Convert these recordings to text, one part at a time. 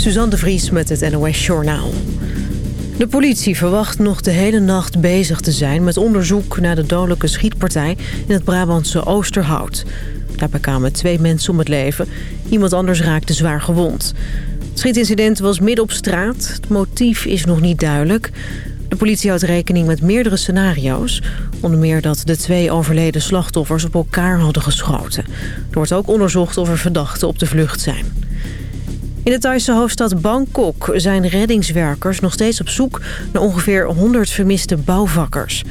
Suzanne de Vries met het NOS Journaal. De politie verwacht nog de hele nacht bezig te zijn... met onderzoek naar de dodelijke schietpartij in het Brabantse Oosterhout. Daarbij kwamen twee mensen om het leven. Iemand anders raakte zwaar gewond. Het schietincident was midden op straat. Het motief is nog niet duidelijk. De politie houdt rekening met meerdere scenario's. Onder meer dat de twee overleden slachtoffers op elkaar hadden geschoten. Er wordt ook onderzocht of er verdachten op de vlucht zijn. In de Thaise hoofdstad Bangkok zijn reddingswerkers nog steeds op zoek naar ongeveer 100 vermiste bouwvakkers.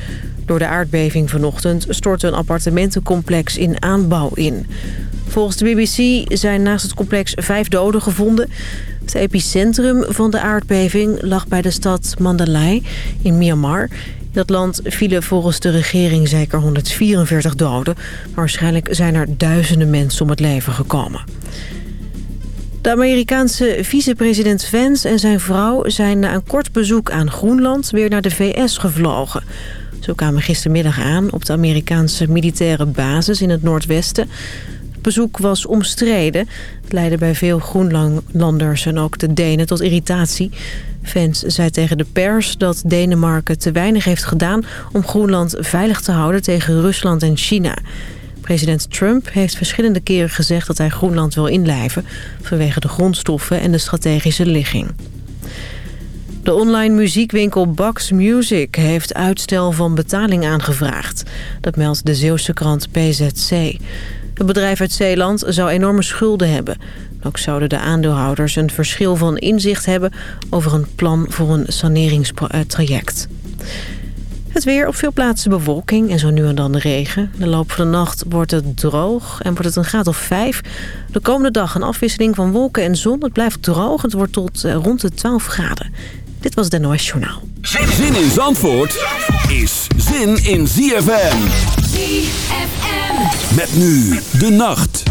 Door de aardbeving vanochtend stortte een appartementencomplex in aanbouw in. Volgens de BBC zijn naast het complex vijf doden gevonden. Het epicentrum van de aardbeving lag bij de stad Mandalay in Myanmar. In dat land vielen volgens de regering zeker 144 doden. Waarschijnlijk zijn er duizenden mensen om het leven gekomen. De Amerikaanse vicepresident Vance en zijn vrouw zijn na een kort bezoek aan Groenland weer naar de VS gevlogen. Zo kwamen gistermiddag aan op de Amerikaanse militaire basis in het noordwesten. Het bezoek was omstreden. Het leidde bij veel Groenlanders en ook de Denen tot irritatie. Vance zei tegen de pers dat Denemarken te weinig heeft gedaan... om Groenland veilig te houden tegen Rusland en China. President Trump heeft verschillende keren gezegd dat hij Groenland wil inlijven... vanwege de grondstoffen en de strategische ligging. De online muziekwinkel Bax Music heeft uitstel van betaling aangevraagd. Dat meldt de Zeeuwse krant PZC. Het bedrijf uit Zeeland zou enorme schulden hebben. Ook zouden de aandeelhouders een verschil van inzicht hebben... over een plan voor een saneringstraject. Het weer op veel plaatsen bewolking en zo nu en dan de regen. De loop van de nacht wordt het droog en wordt het een graad of 5. De komende dag een afwisseling van wolken en zon. Het blijft droog. Het wordt tot eh, rond de 12 graden. Dit was de NOS Journaal. Zin in Zandvoort is zin in ZFM. ZFM. Met nu de nacht.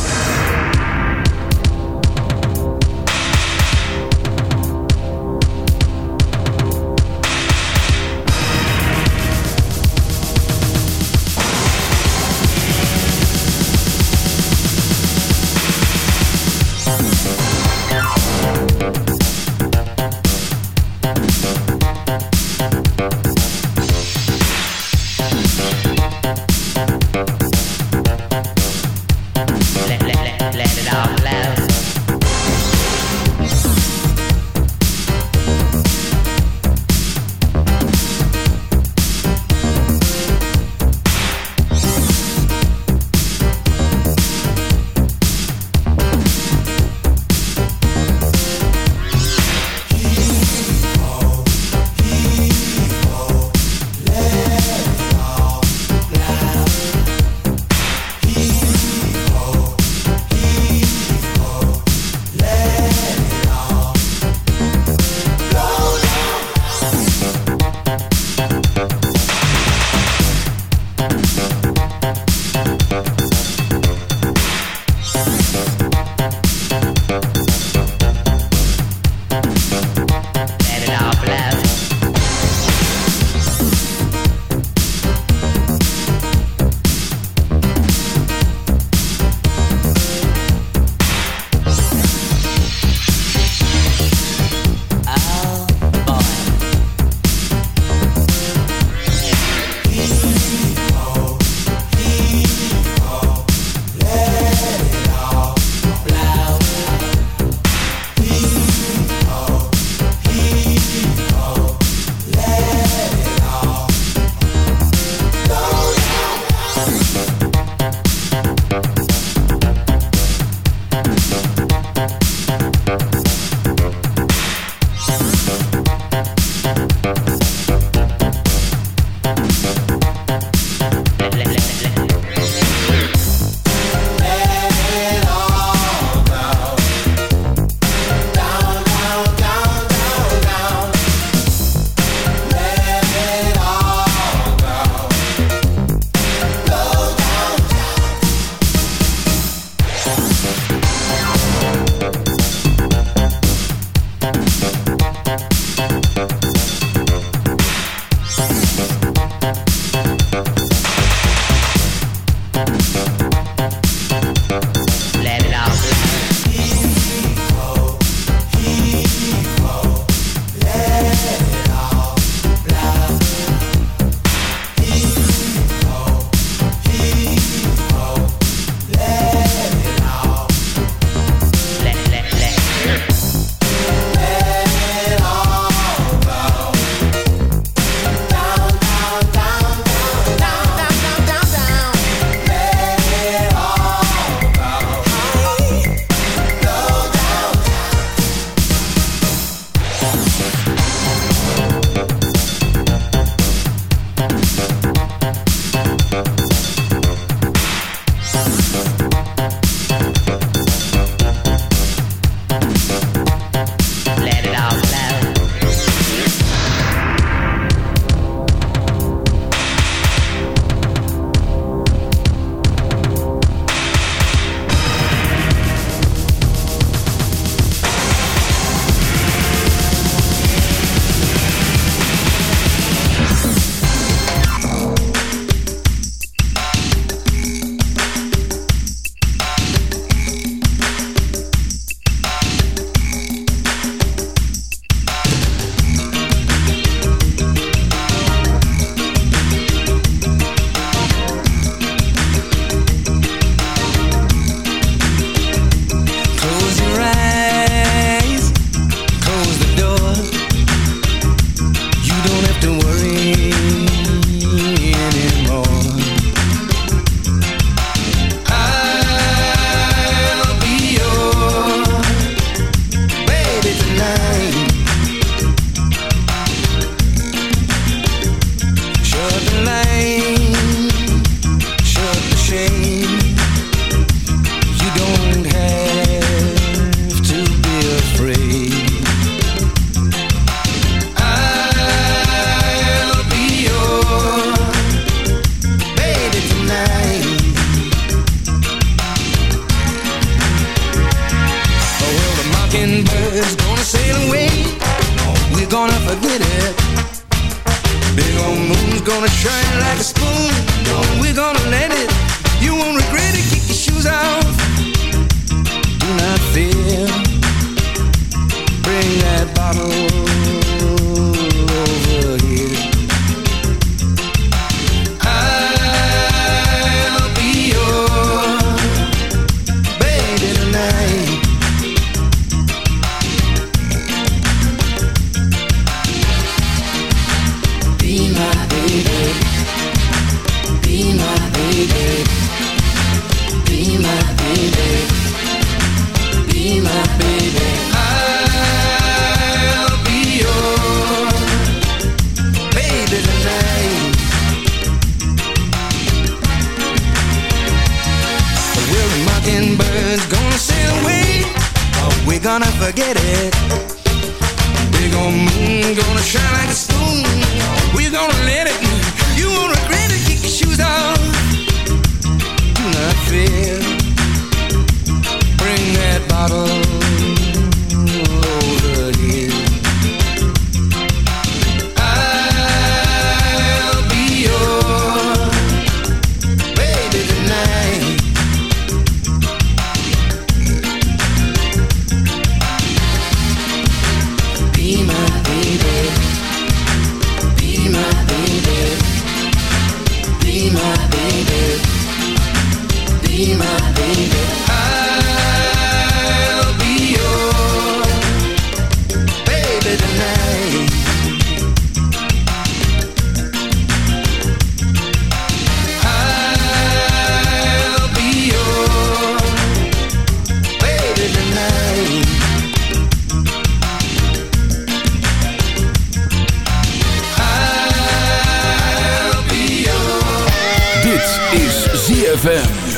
ZFM.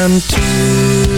time to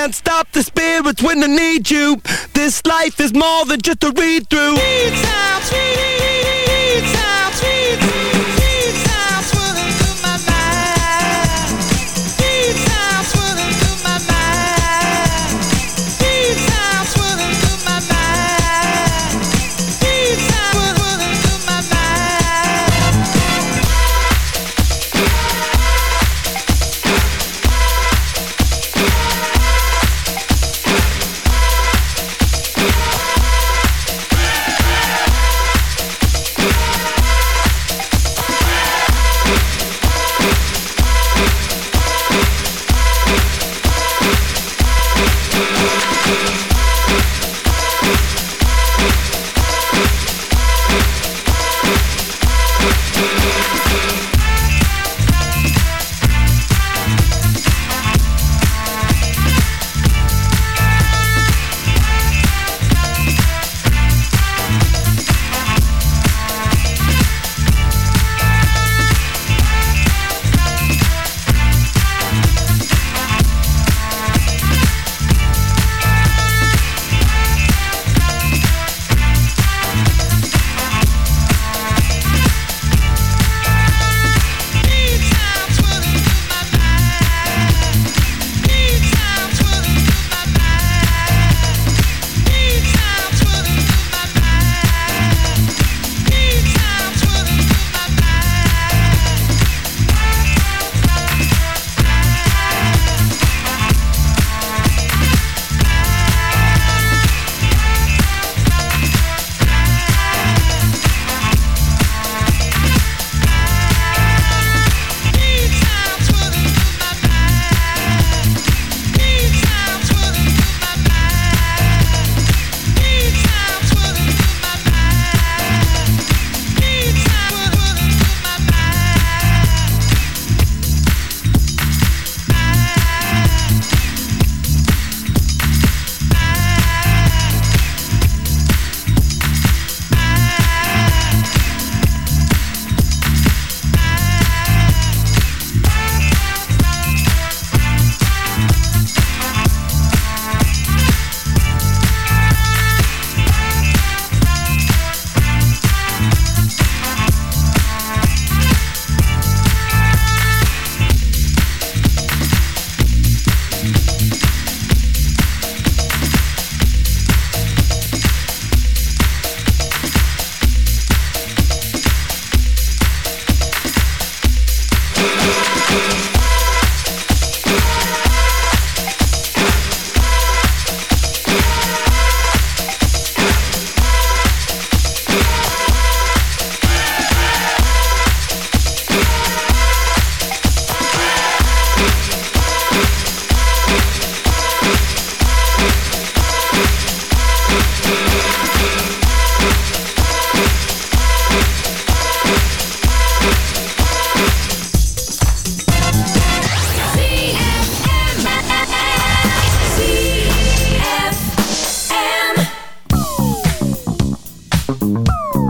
Can't stop the spirits when they need you. This life is more than just a read through. 嗯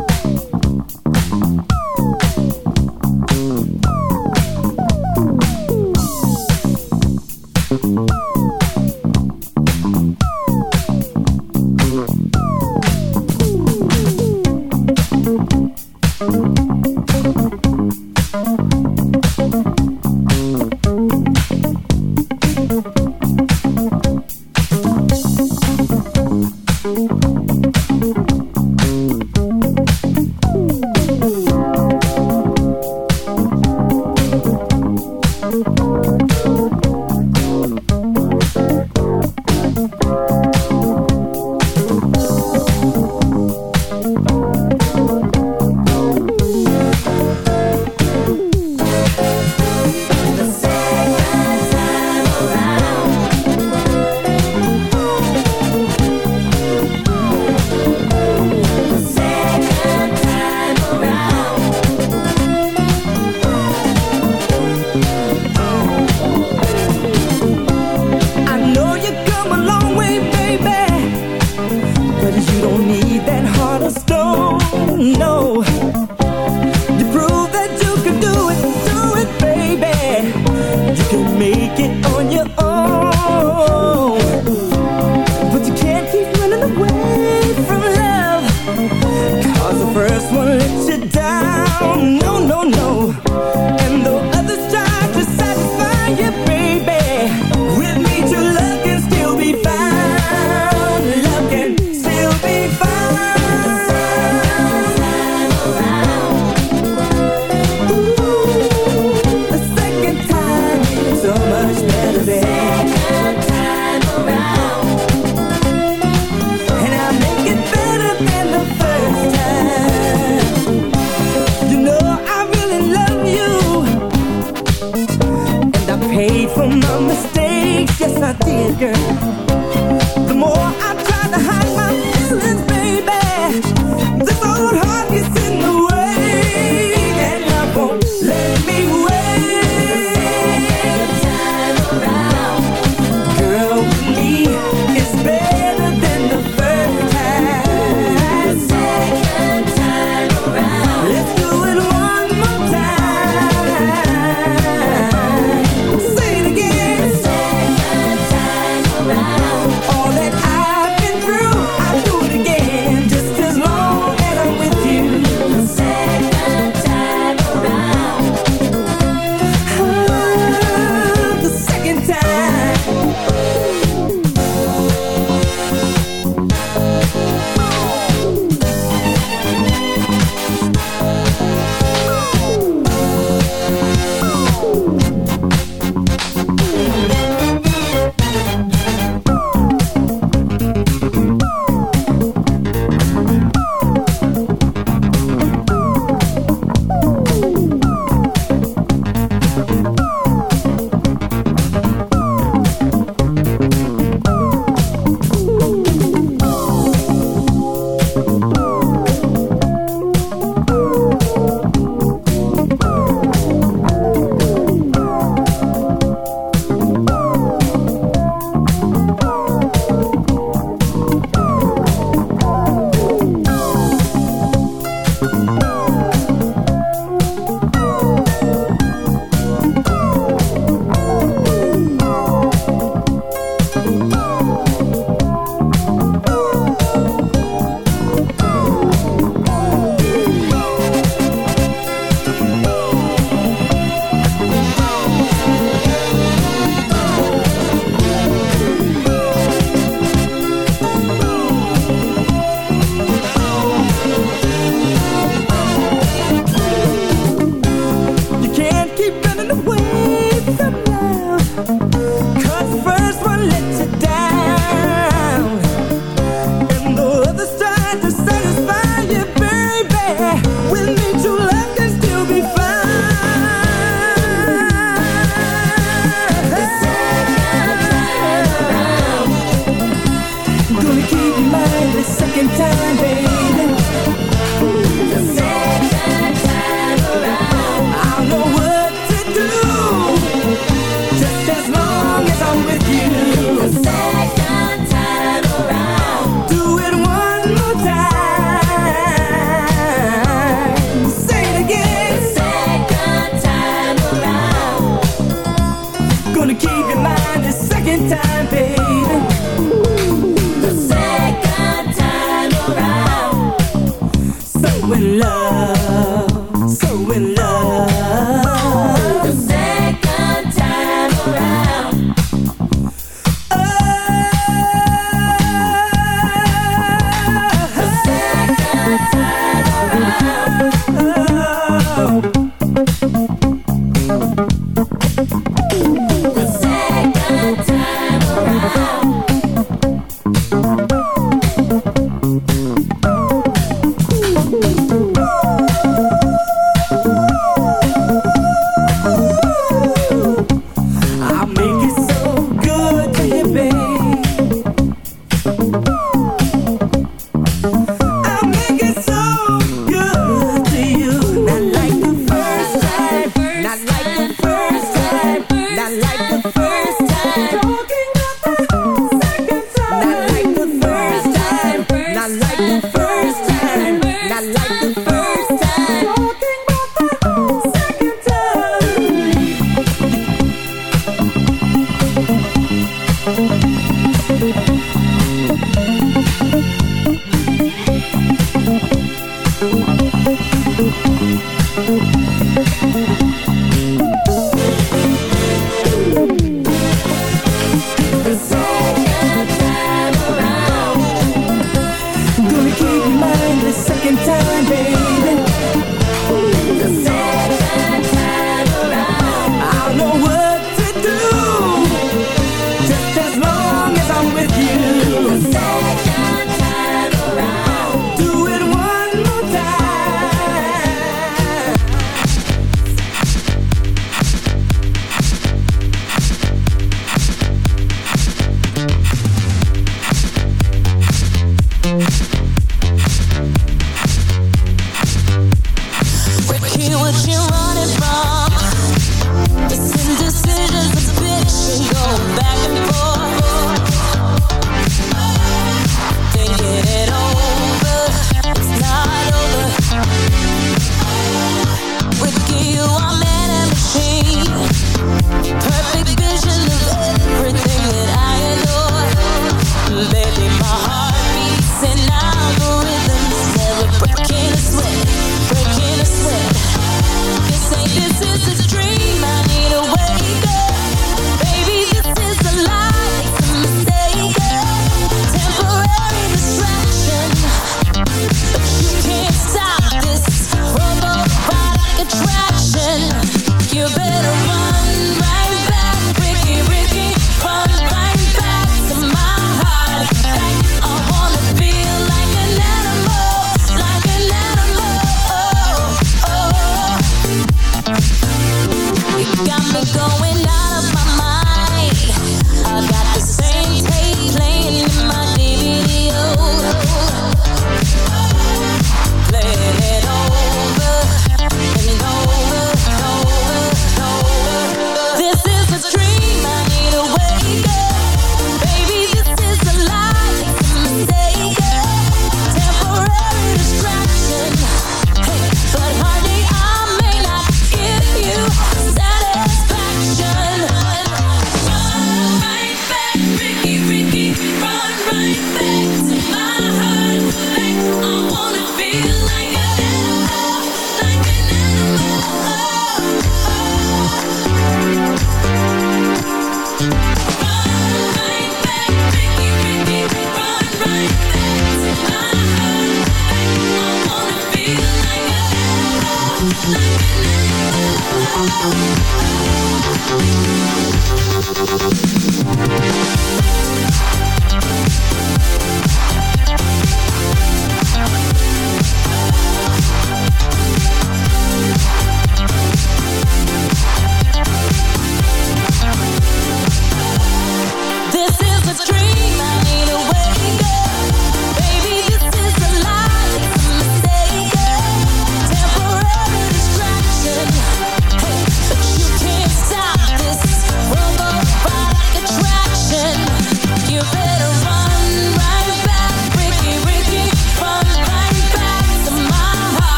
nooit aan morgen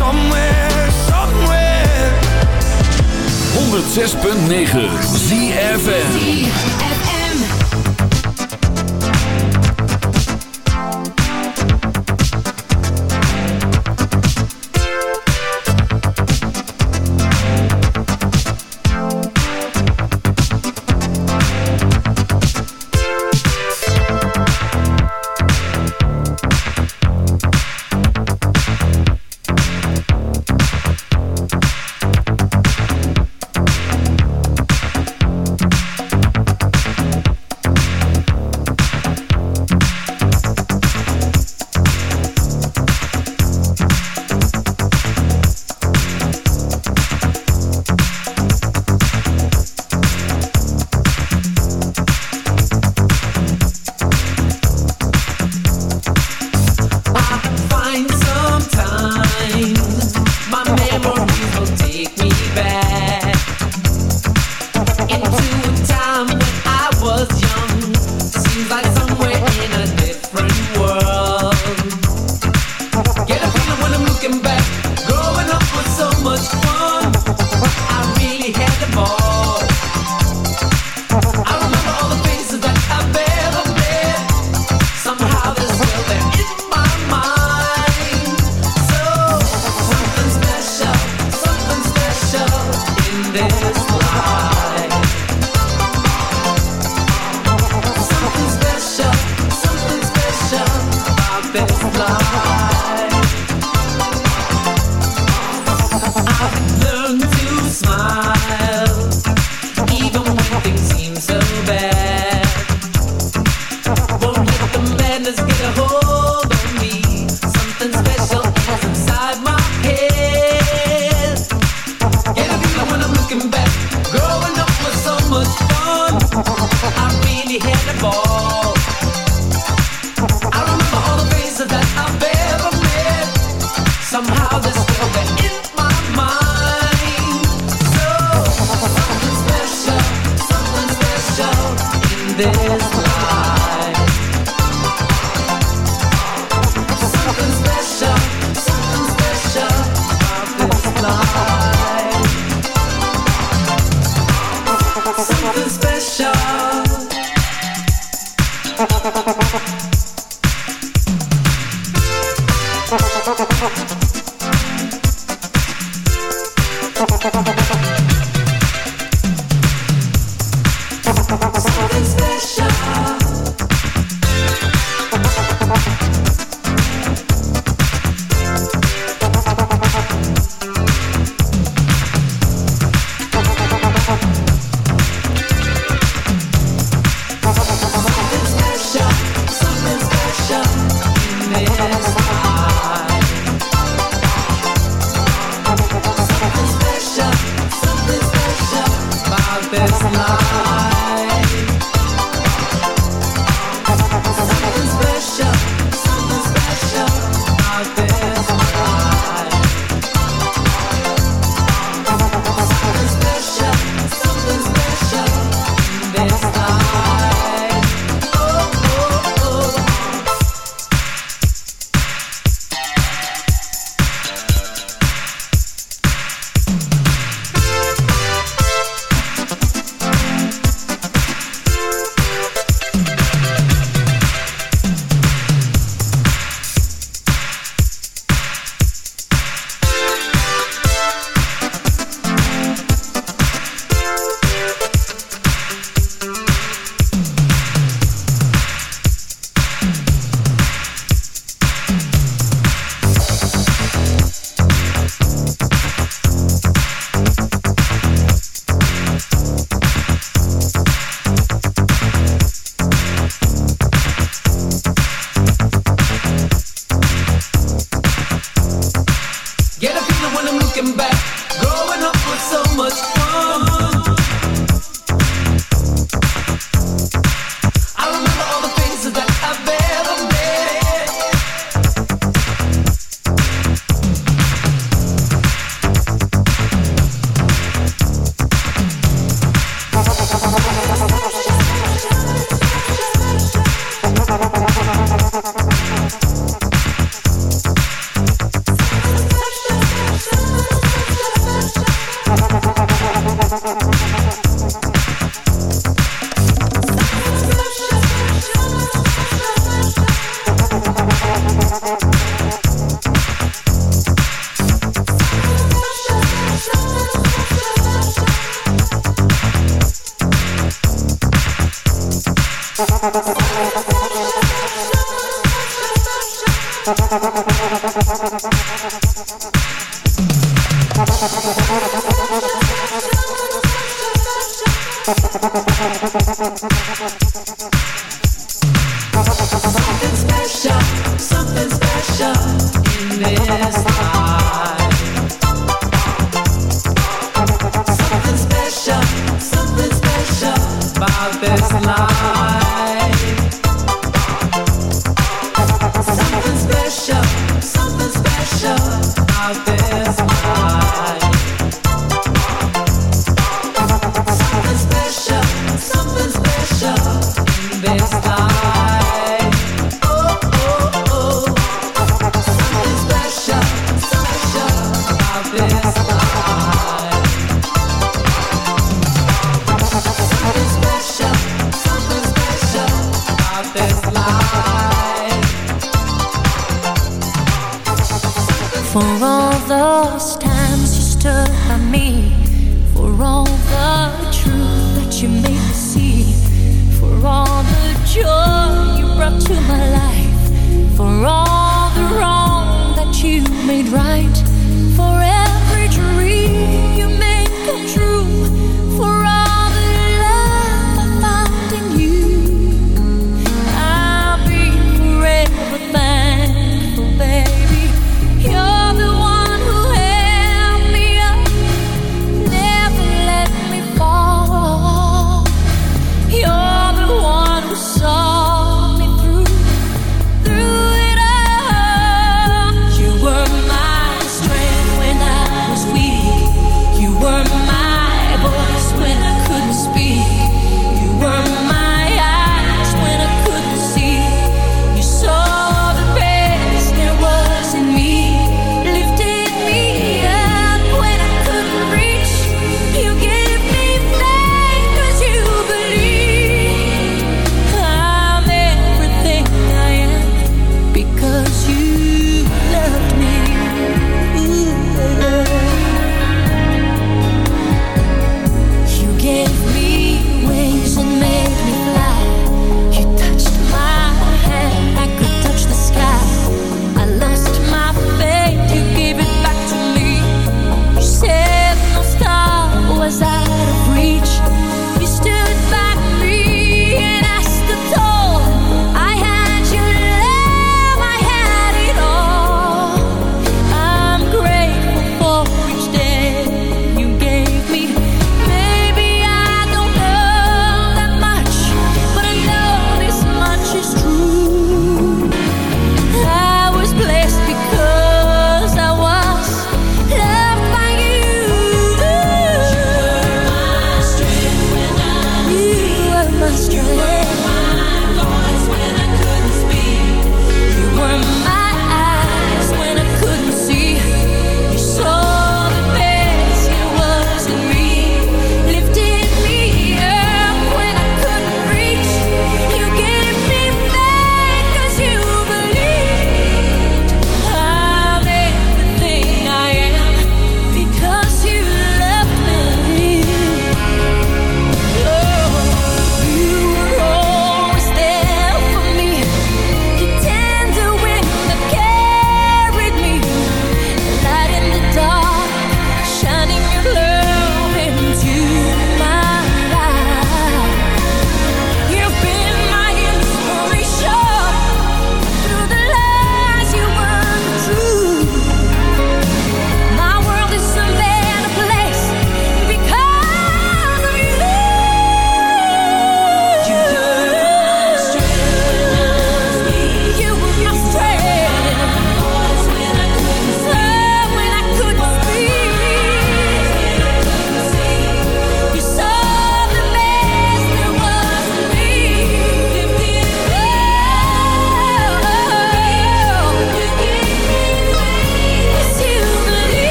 106.9 ZFN